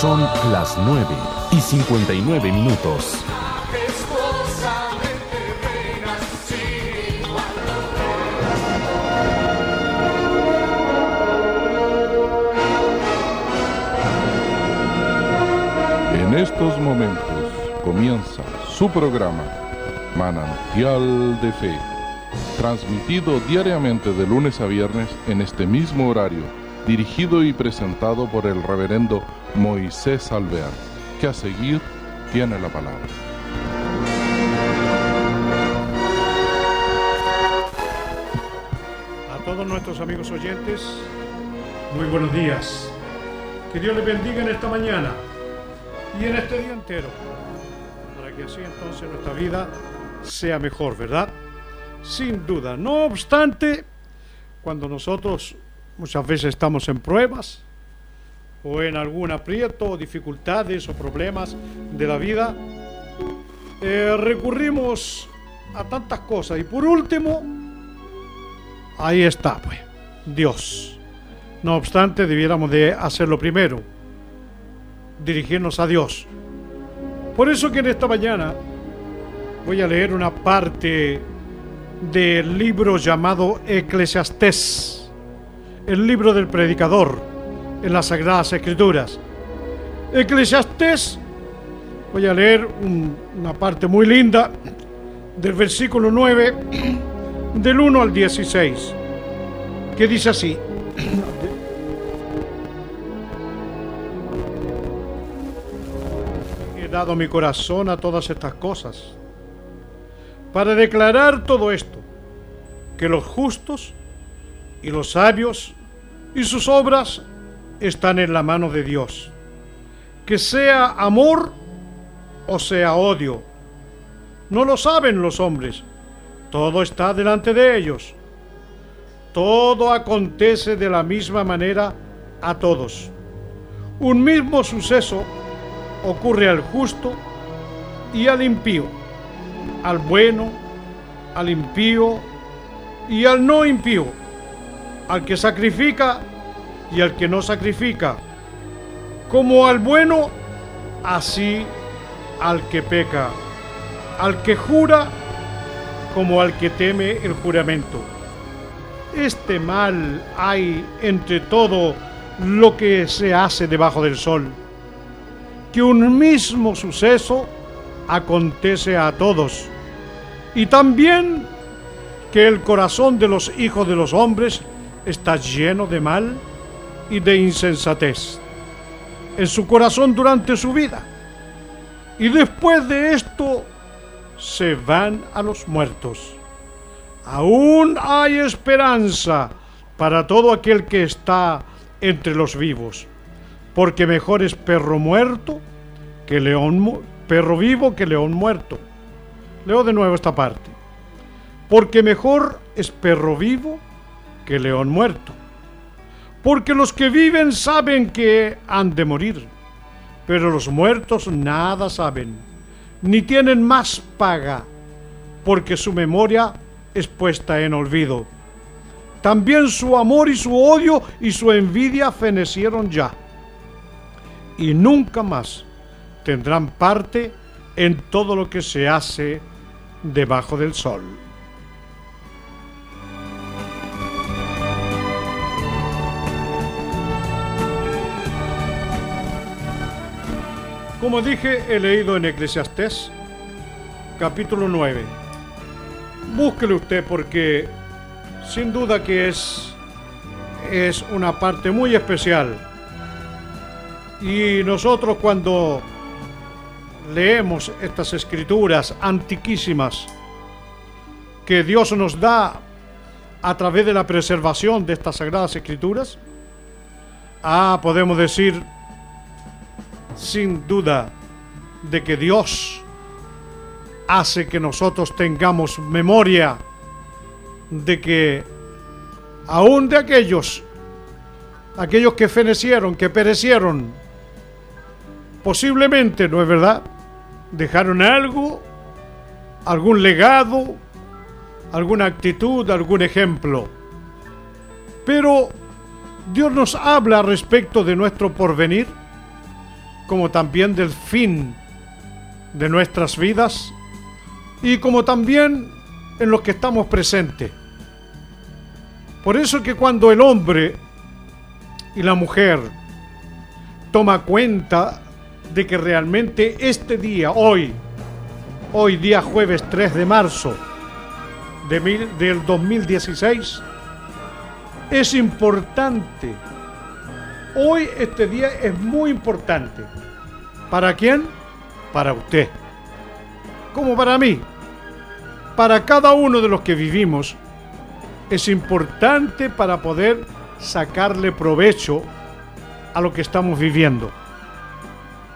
Son las 9 y 59 minutos. En estos momentos comienza su programa Manantial de Fe, transmitido diariamente de lunes a viernes en este mismo horario, dirigido y presentado por el reverendo Moisés Alvear, que a seguir tiene la palabra. A todos nuestros amigos oyentes, muy buenos días. Que Dios les bendiga en esta mañana y en este día entero, para que así entonces nuestra vida sea mejor, ¿verdad? Sin duda. No obstante, cuando nosotros muchas veces estamos en pruebas o en algún aprieto, dificultades o problemas de la vida, eh, recurrimos a tantas cosas. Y por último, ahí está, pues, Dios. No obstante, debiéramos de hacerlo primero, dirigirnos a Dios. Por eso que en esta mañana voy a leer una parte del libro llamado Eclesiastés, el libro del predicador en las Sagradas Escrituras. Eclesiastés, voy a leer un- una parte muy linda del versículo 9, del 1 al 16, que dice así. He dado mi corazón a todas estas cosas para declarar todo esto, que los justos y los sabios y sus obras están en la mano de Dios. Que sea amor o sea odio, no lo saben los hombres, todo está delante de ellos. Todo acontece de la misma manera a todos. Un mismo suceso ocurre al justo y al impío, al bueno, al impío y al no impío, al que sacrifica y al que no sacrifica, como al bueno, así al que peca, al que jura como al que teme el juramento. Este mal hay entre todo lo que se hace debajo del sol, que un mismo suceso acontece a todos, y también que el corazón de los hijos de los hombres está lleno de mal y de insensatez en su corazón durante su vida. Y después de esto se van a los muertos. Aún hay esperanza para todo aquel que está entre los vivos, porque mejor es perro muerto que león perro vivo que león muerto. Leo de nuevo esta parte. Porque mejor es perro vivo que león muerto. Porque los que viven saben que han de morir, pero los muertos nada saben, ni tienen más paga, porque su memoria es puesta en olvido. También su amor y su odio y su envidia fenecieron ya, y nunca más tendrán parte en todo lo que se hace debajo del sol. Como dije, he leído en Eclesiastés, capítulo 9. Búsquelo usted porque sin duda que es, es una parte muy especial. Y nosotros cuando leemos estas escrituras antiquísimas que Dios nos da a través de la preservación de estas sagradas escrituras, ah, podemos decir sin duda de que Dios hace que nosotros tengamos memoria de que aún de aquellos, aquellos que fenecieron, que perecieron, posiblemente, ¿no es verdad? Dejaron algo, algún legado, alguna actitud, algún ejemplo. Pero Dios nos habla respecto de nuestro porvenir como también del fin de nuestras vidas y como también en los que estamos presentes. Por eso que cuando el hombre y la mujer toma cuenta de que realmente este día, hoy, hoy día jueves 3 de marzo de del 2016, es importante. Hoy este día es muy importante. ¿Para quién? Para usted. Como para mí. Para cada uno de los que vivimos es importante para poder sacarle provecho a lo que estamos viviendo.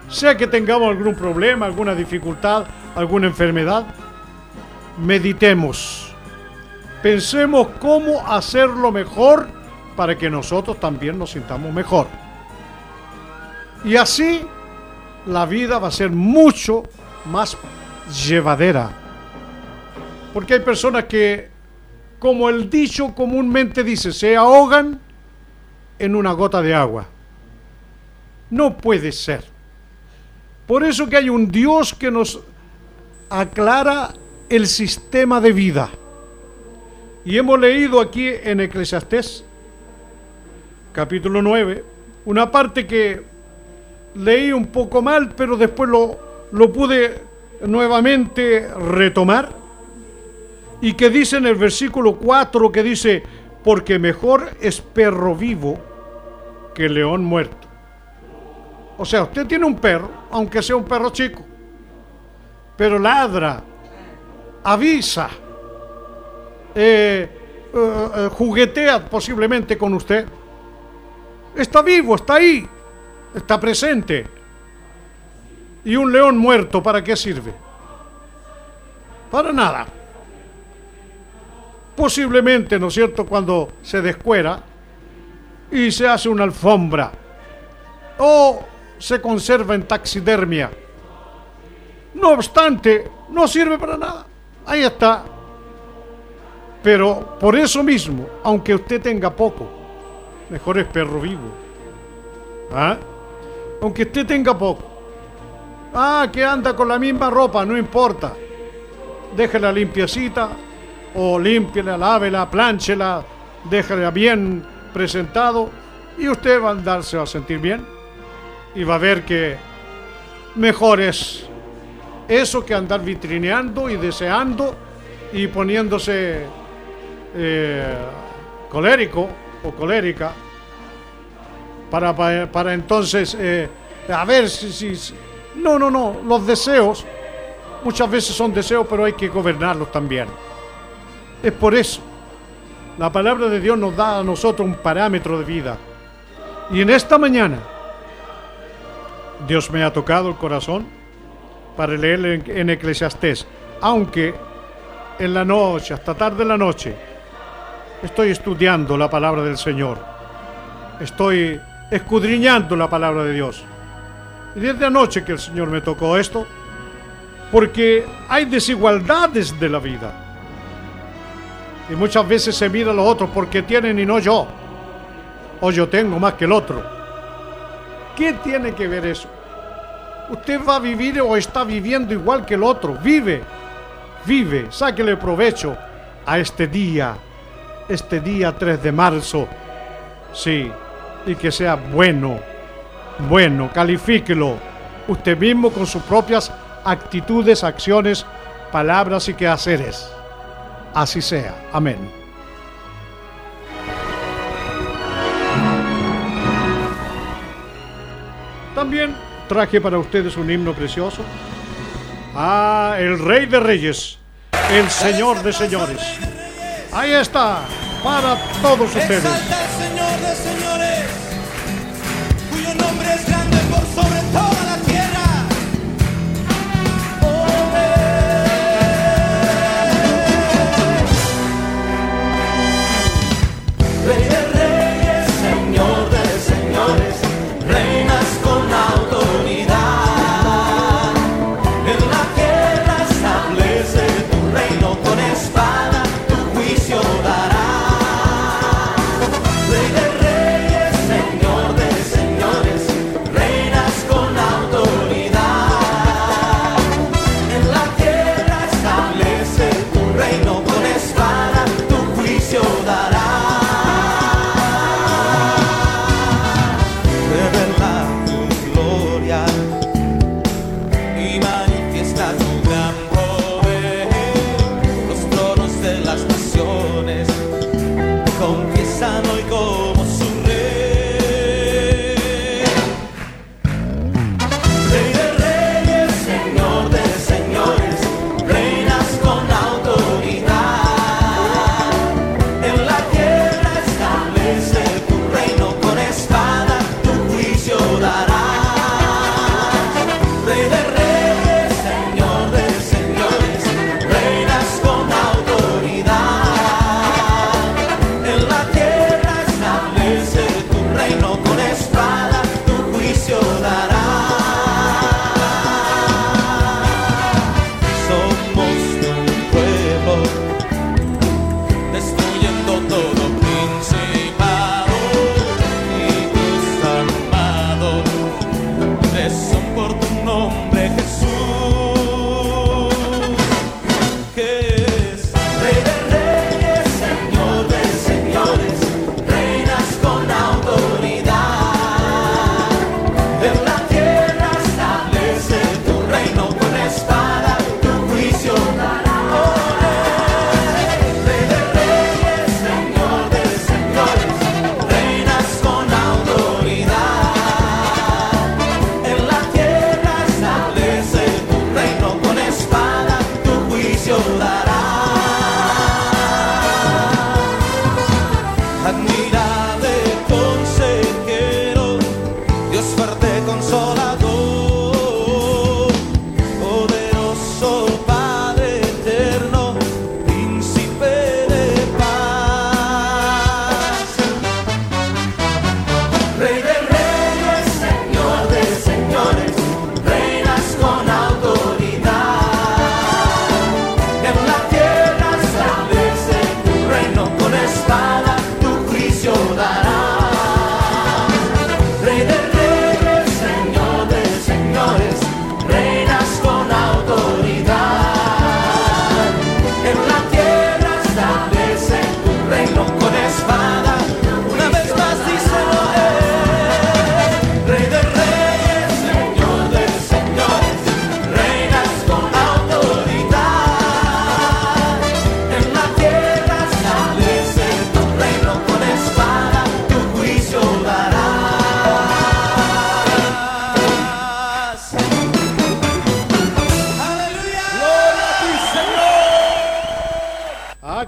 Sea que tengamos algún problema, alguna dificultad, alguna enfermedad, meditemos. Pensemos cómo hacerlo mejor para que nosotros también nos sintamos mejor. Y así la vida va a ser mucho más llevadera. Porque hay personas que, como el dicho comúnmente dice, se ahogan en una gota de agua. No puede ser. Por eso que hay un Dios que nos aclara el sistema de vida. Y hemos leído aquí en Eclesiastés, capítulo 9, una parte que leí un poco mal, pero después lo, lo pude nuevamente retomar. Y que dice en el versículo 4 que dice, porque mejor es perro vivo que león muerto. O sea, usted tiene un perro, aunque sea un perro chico, pero ladra, avisa, eh, eh, eh, juguetea posiblemente con usted. Está vivo, está ahí, está presente. ¿Y un león muerto para qué sirve? Para nada. Posiblemente, ¿no es cierto?, cuando se descuera y se hace una alfombra o se conserva en taxidermia. No obstante, no sirve para nada. Ahí está. Pero por eso mismo, aunque usted tenga poco, mejor es perro vivo. ¿Ah? Aunque usted tenga poco. Ah, que anda con la misma ropa, no importa. Déjela limpiecita o límpiela, lávela, plánchela, déjela bien presentado y usted va a darse a sentir bien y va a ver que mejor es eso que andar vitrineando y deseando y poniéndose eh, colérico o colérica para, para, entonces eh, a ver si, si, no no no los deseos muchas veces son deseos pero hay que gobernarlos también. Es por eso. La palabra de Dios nos da a nosotros un parámetro de vida. Y en esta mañana Dios me ha tocado el corazón para leer en, Eclesiastés, aunque en la noche, hasta tarde de la noche, estoy estudiando la palabra del Señor, estoy escudriñando la palabra de Dios. Y desde anoche que el Señor me tocó esto, porque hay desigualdades de la vida. Y muchas veces se mira a los otros porque tienen y no yo. O yo tengo más que el otro. ¿Qué tiene que ver eso? Usted va a vivir o está viviendo igual que el otro. Vive, vive, sáquele provecho a este día, este día 3 de marzo. Sí, y que sea bueno, bueno, califíquelo usted mismo con sus propias actitudes, acciones, palabras y quehaceres. Así sea. Amén. También traje para ustedes un himno precioso. Ah, el Rey de Reyes, el Señor de Señores. Ahí está, para todos ustedes.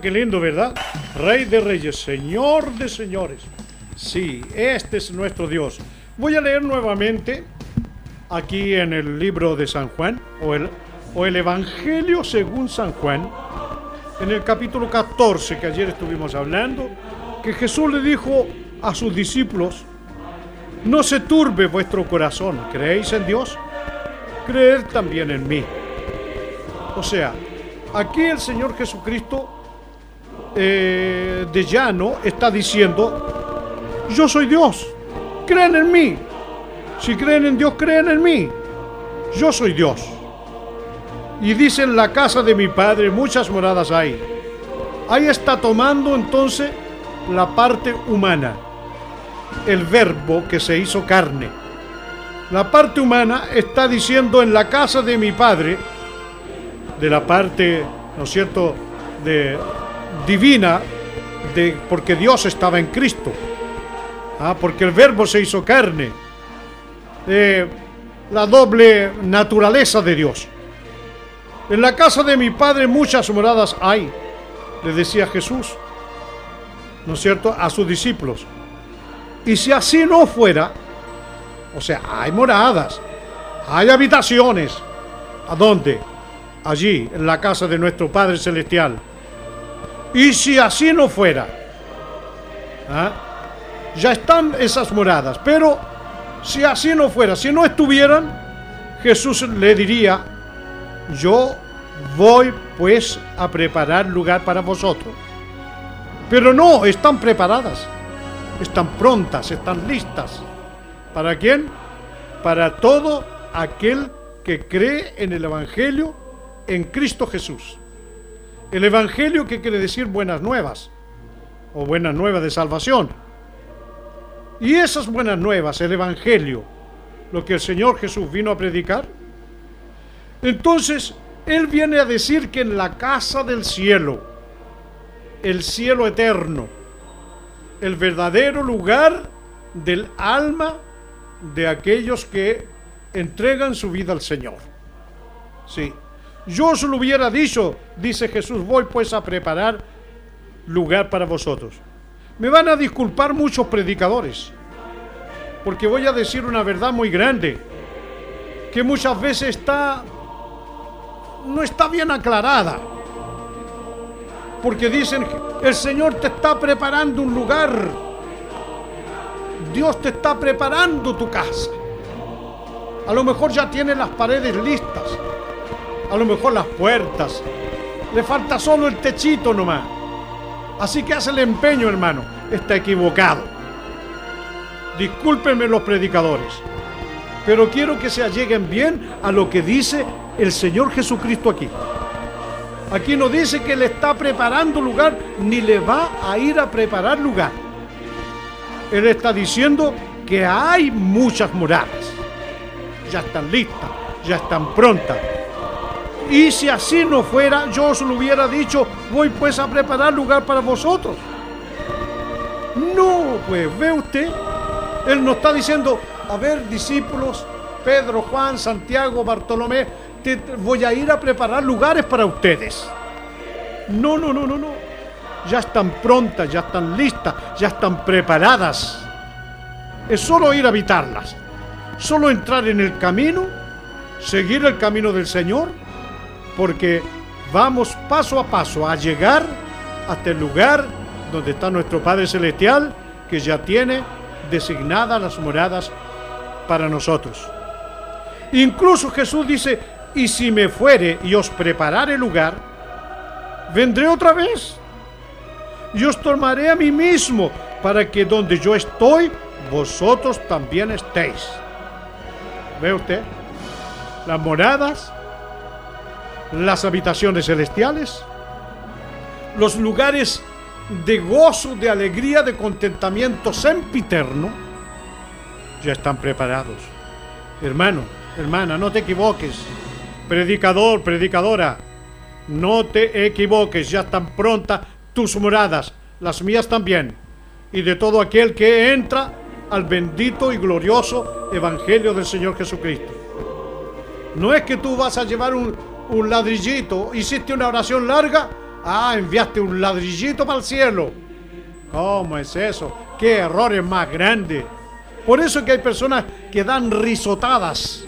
Qué lindo, ¿verdad? Rey de reyes, Señor de señores. Sí, este es nuestro Dios. Voy a leer nuevamente aquí en el libro de San Juan, o el, o el Evangelio según San Juan, en el capítulo 14 que ayer estuvimos hablando, que Jesús le dijo a sus discípulos, no se turbe vuestro corazón, ¿creéis en Dios? Creer también en mí. O sea, aquí el Señor Jesucristo eh, de llano está diciendo, yo soy Dios, creen en mí. Si creen en Dios, creen en mí. Yo soy Dios. Y dice en la casa de mi padre muchas moradas hay. Ahí está tomando entonces la parte humana, el verbo que se hizo carne. La parte humana está diciendo en la casa de mi padre, de la parte, ¿no es cierto?, de divina, de, porque Dios estaba en Cristo. Ah, porque el verbo se hizo carne. Eh, la doble naturaleza de Dios. En la casa de mi padre muchas moradas hay, le decía Jesús, ¿no es cierto?, a sus discípulos. Y si así no fuera, o sea, hay moradas, hay habitaciones. ¿A dónde? Allí, en la casa de nuestro Padre Celestial. Y si así no fuera, ¿ah? ya están esas moradas, pero si así no fuera, si no estuvieran, Jesús le diría, yo voy pues a preparar lugar para vosotros. Pero no, están preparadas, están prontas, están listas. ¿Para quién? Para todo aquel que cree en el Evangelio en Cristo Jesús. El Evangelio que quiere decir buenas nuevas o buenas nuevas de salvación. Y esas buenas nuevas, el Evangelio, lo que el Señor Jesús vino a predicar, entonces Él viene a decir que en la casa del cielo, el cielo eterno, el verdadero lugar del alma de aquellos que entregan su vida al Señor. Sí, yo os lo hubiera dicho, dice Jesús, voy pues a preparar lugar para vosotros. Me van a disculpar muchos predicadores, porque voy a decir una verdad muy grande, que muchas veces está no está bien aclarada. Porque dicen, el Señor te está preparando un lugar. Dios te está preparando tu casa. A lo mejor ya tiene las paredes listas. A lo mejor las puertas. Le falta solo el techito nomás. Así que hace el empeño, hermano. Está equivocado. Discúlpenme los predicadores. Pero quiero que se alleguen bien a lo que dice el Señor Jesucristo aquí. Aquí no dice que le está preparando lugar, ni le va a ir a preparar lugar. Él está diciendo que hay muchas moradas. Ya están listas, ya están prontas. Y si así no fuera, yo os lo hubiera dicho, voy pues a preparar lugar para vosotros. No, pues ve usted, Él nos está diciendo, a ver, discípulos, Pedro, Juan, Santiago, Bartolomé, te voy a ir a preparar lugares para ustedes. No, no, no, no, no. Ya están prontas, ya están listas, ya están preparadas. Es solo ir a habitarlas. Solo entrar en el camino, seguir el camino del Señor, porque vamos paso a paso a llegar hasta el lugar donde está nuestro Padre Celestial, que ya tiene designadas las moradas para nosotros. Incluso Jesús dice, y si me fuere y os preparare lugar, vendré otra vez y os tomaré a mí mismo para que donde yo estoy, vosotros también estéis. ¿Ve usted? Las moradas, las habitaciones celestiales, los lugares de gozo, de alegría, de contentamiento sempiterno, ya están preparados. Hermano, hermana, no te equivoques. Predicador, predicadora, no te equivoques, ya están prontas tus moradas, las mías también, y de todo aquel que entra al bendito y glorioso Evangelio del Señor Jesucristo. No es que tú vas a llevar un, un ladrillito, hiciste una oración larga, Ah, enviaste un ladrillito para el cielo. ¿Cómo es eso? ¿Qué errores más grandes? Por eso que hay personas que dan risotadas.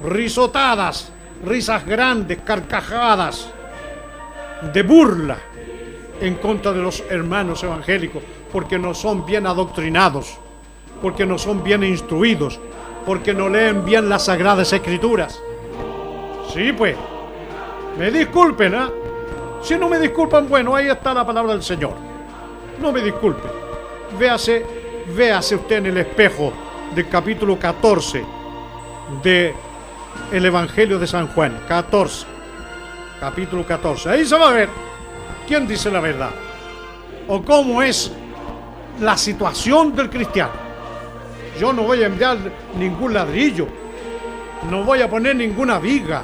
Risotadas. Risas grandes, carcajadas. De burla en contra de los hermanos evangélicos. Porque no son bien adoctrinados. Porque no son bien instruidos. Porque no leen bien las sagradas escrituras. Sí, pues. Me disculpen, ¿ah? Si no me disculpan, bueno, ahí está la palabra del Señor. No me disculpen. Véase, véase usted en el espejo del capítulo 14 de el Evangelio de San Juan. 14. Capítulo 14. Ahí se va a ver quién dice la verdad. O cómo es la situación del cristiano. Yo no voy a enviar ningún ladrillo. No voy a poner ninguna viga.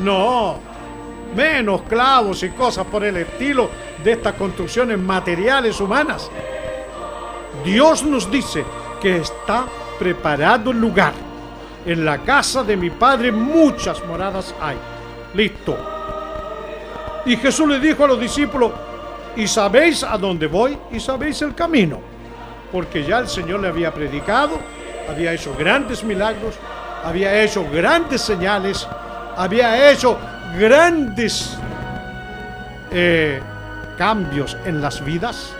No, menos clavos y cosas por el estilo de estas construcciones materiales humanas. Dios nos dice que está preparado el lugar. En la casa de mi Padre muchas moradas hay. Listo. Y Jesús le dijo a los discípulos, ¿y sabéis a dónde voy? ¿Y sabéis el camino? Porque ya el Señor le había predicado, había hecho grandes milagros, había hecho grandes señales, había hecho grandes eh, cambios en las vidas.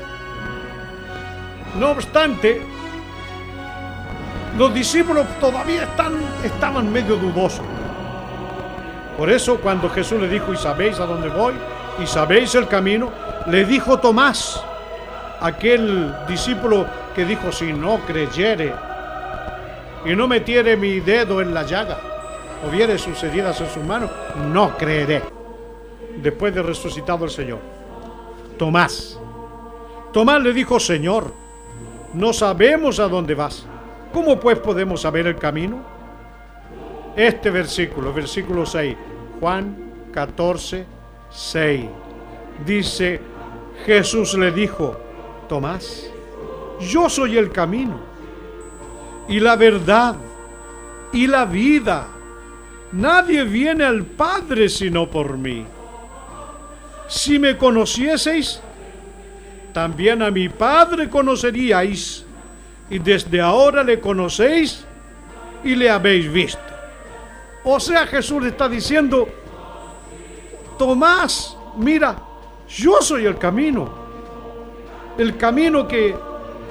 No obstante, los discípulos todavía están, estaban medio dudosos. Por eso cuando Jesús le dijo, ¿y sabéis a dónde voy? ¿Y sabéis el camino? Le dijo Tomás, aquel discípulo que dijo, si no creyere y no metiere mi dedo en la llaga, o viere sus en sus manos, no creeré. Después de resucitado el Señor. Tomás. Tomás le dijo, Señor, no sabemos a dónde vas. ¿Cómo pues podemos saber el camino? Este versículo, versículo 6, Juan 14, 6, dice, Jesús le dijo, Tomás, yo soy el camino y la verdad y la vida. Nadie viene al Padre sino por mí. Si me conocieseis, también a mi Padre conoceríais, y desde ahora le conocéis y le habéis visto. O sea, Jesús está diciendo, Tomás, mira, yo soy el camino, el camino que,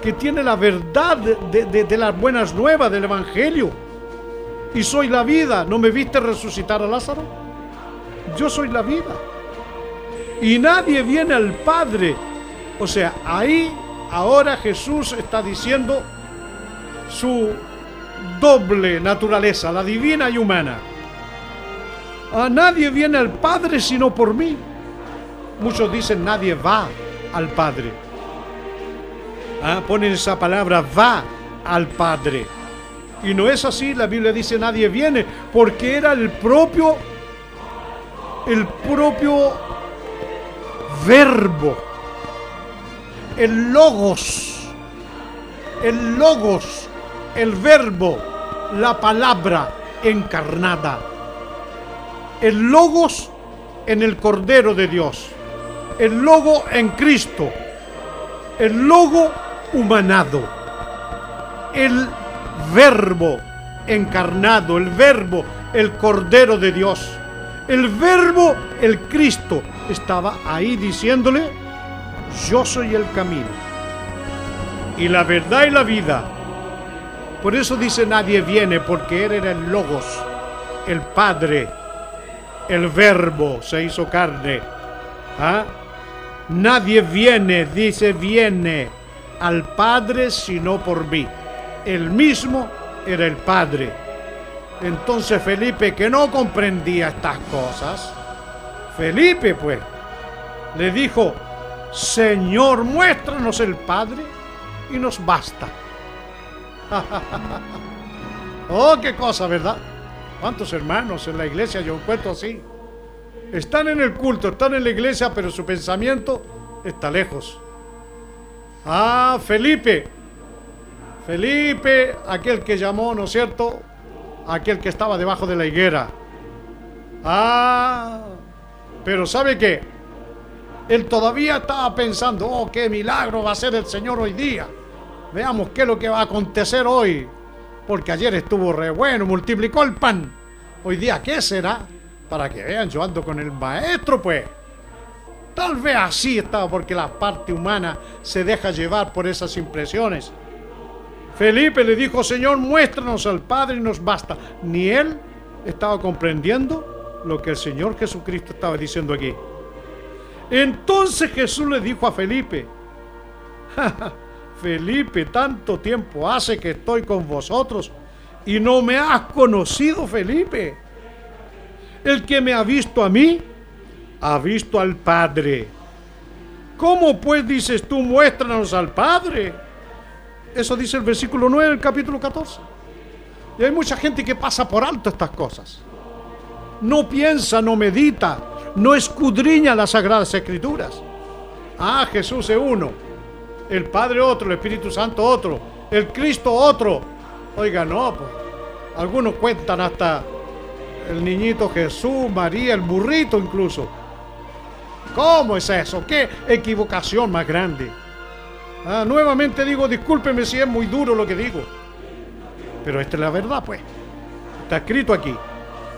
que tiene la verdad de, de, de las buenas nuevas del Evangelio y soy la vida. ¿No me viste resucitar a Lázaro? Yo soy la vida. Y nadie viene al Padre. O sea, ahí ahora Jesús está diciendo su doble naturaleza, la divina y humana. A nadie viene al Padre sino por mí. Muchos dicen nadie va al Padre. Ah, ponen esa palabra va al Padre. Y no es así, la Biblia dice nadie viene, porque era el propio, el propio verbo, el logos, el logos, el verbo, la palabra encarnada, el logos en el Cordero de Dios, el logo en Cristo, el logo humanado, el verbo encarnado, el verbo, el Cordero de Dios. El verbo, el Cristo, estaba ahí diciéndole, yo soy el camino y la verdad y la vida. Por eso dice nadie viene, porque Él era el Logos, el Padre, el Verbo se hizo carne. ¿Ah? Nadie viene, dice viene al Padre sino por mí el mismo era el Padre. Entonces Felipe, que no comprendía estas cosas, Felipe pues, le dijo, Señor, muéstranos el Padre y nos basta. oh, qué cosa, ¿verdad? ¿Cuántos hermanos en la iglesia yo encuentro así? Están en el culto, están en la iglesia, pero su pensamiento está lejos. Ah, Felipe, Felipe, aquel que llamó, ¿no es cierto? Aquel que estaba debajo de la higuera. Ah, pero ¿sabe qué? Él todavía estaba pensando, oh, qué milagro va a ser el Señor hoy día. Veamos qué es lo que va a acontecer hoy. Porque ayer estuvo re bueno, multiplicó el pan. Hoy día, ¿qué será? Para que vean, yo ando con el maestro, pues. Tal vez así estaba, porque la parte humana se deja llevar por esas impresiones. Felipe le dijo, Señor, muéstranos al Padre y nos basta. Ni él estaba comprendiendo lo que el Señor Jesucristo estaba diciendo aquí. Entonces Jesús le dijo a Felipe, Felipe, tanto tiempo hace que estoy con vosotros y no me has conocido, Felipe. El que me ha visto a mí, ha visto al Padre. ¿Cómo pues dices tú, muéstranos al Padre? Eso dice el versículo 9 del capítulo 14. Y hay mucha gente que pasa por alto estas cosas. No piensa, no medita, no escudriña las sagradas escrituras. Ah, Jesús es uno, el Padre otro, el Espíritu Santo otro, el Cristo otro. Oiga, no, pues, algunos cuentan hasta el niñito Jesús, María, el burrito incluso. ¿Cómo es eso? ¿Qué equivocación más grande? Ah, nuevamente digo, discúlpeme si es muy duro lo que digo. Pero esta es la verdad, pues. Está escrito aquí.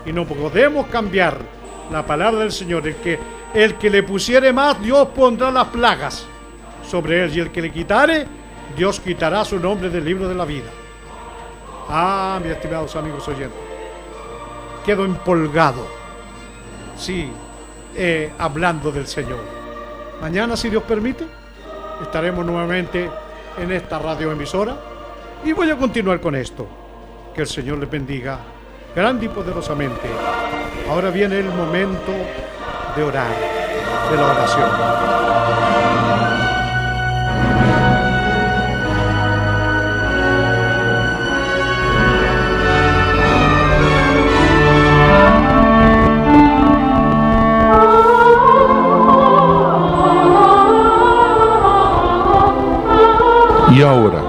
Y no podemos cambiar la palabra del Señor. El que, el que le pusiere más, Dios pondrá las plagas sobre él. Y el que le quitare, Dios quitará su nombre del libro de la vida. Ah, mis estimados amigos oyentes. Quedo empolgado. Sí, eh, hablando del Señor. Mañana, si Dios permite, estaremos nuevamente en esta radioemisora y voy a continuar con esto. Que el Señor les bendiga grande y poderosamente. Ahora viene el momento de orar, de la oración. Y ahora,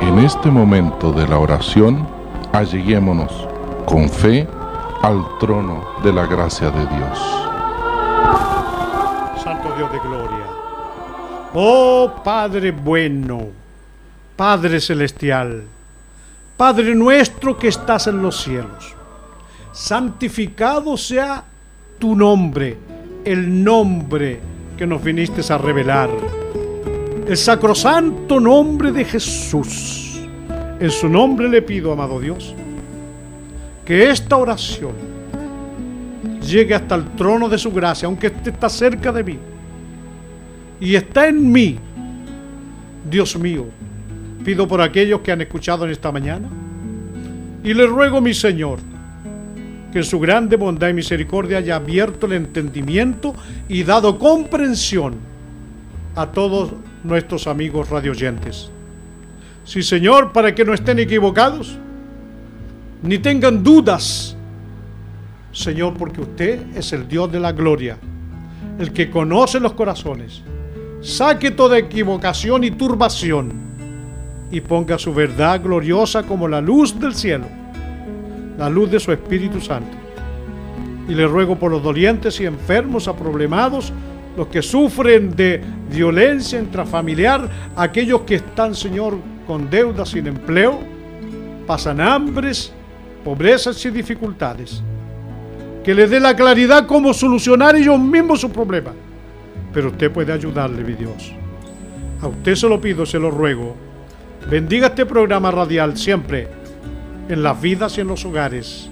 en este momento de la oración, alleguémonos con fe al trono de la gracia de Dios. Santo Dios de gloria. Oh Padre bueno, Padre celestial, Padre nuestro que estás en los cielos, santificado sea tu nombre, el nombre que nos viniste a revelar el sacrosanto nombre de Jesús. En su nombre le pido, amado Dios, que esta oración llegue hasta el trono de su gracia, aunque esté está cerca de mí. Y está en mí, Dios mío. Pido por aquellos que han escuchado en esta mañana. Y le ruego, mi Señor, que en su grande bondad y misericordia haya abierto el entendimiento y dado comprensión a todos nuestros amigos radioyentes. Sí, Señor, para que no estén equivocados, ni tengan dudas, Señor, porque usted es el Dios de la gloria, el que conoce los corazones. Saque toda equivocación y turbación y ponga su verdad gloriosa como la luz del cielo, la luz de su Espíritu Santo. Y le ruego por los dolientes y enfermos, aproblemados, los que sufren de violencia intrafamiliar, aquellos que están, Señor, con deudas sin empleo, pasan hambres, pobrezas y dificultades. Que les dé la claridad cómo solucionar ellos mismos su problema. Pero usted puede ayudarle, mi Dios. A usted se lo pido, se lo ruego. Bendiga este programa radial siempre, en las vidas y en los hogares.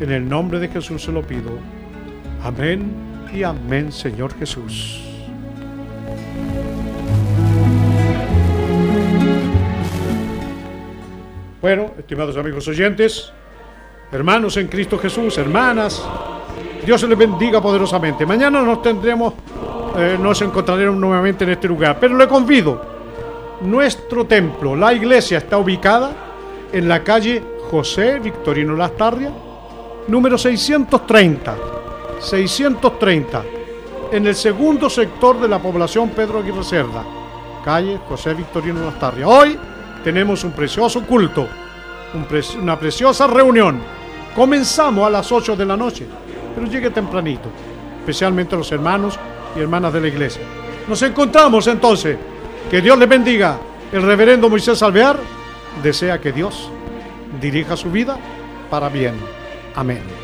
En el nombre de Jesús se lo pido. Amén amén, Señor Jesús. Bueno, estimados amigos oyentes, hermanos en Cristo Jesús, hermanas, Dios les bendiga poderosamente. Mañana nos tendremos, eh, nos encontraremos nuevamente en este lugar, pero le convido. Nuestro templo, la iglesia, está ubicada en la calle José Victorino Lastarria, número 630 630, en el segundo sector de la población Pedro Aguirre Cerda, calle José Victorino Lastarria. Hoy tenemos un precioso culto, una preciosa reunión. Comenzamos a las 8 de la noche, pero llegue tempranito, especialmente los hermanos y hermanas de la iglesia. Nos encontramos entonces. Que Dios le bendiga. El reverendo Moisés Alvear desea que Dios dirija su vida para bien. Amén.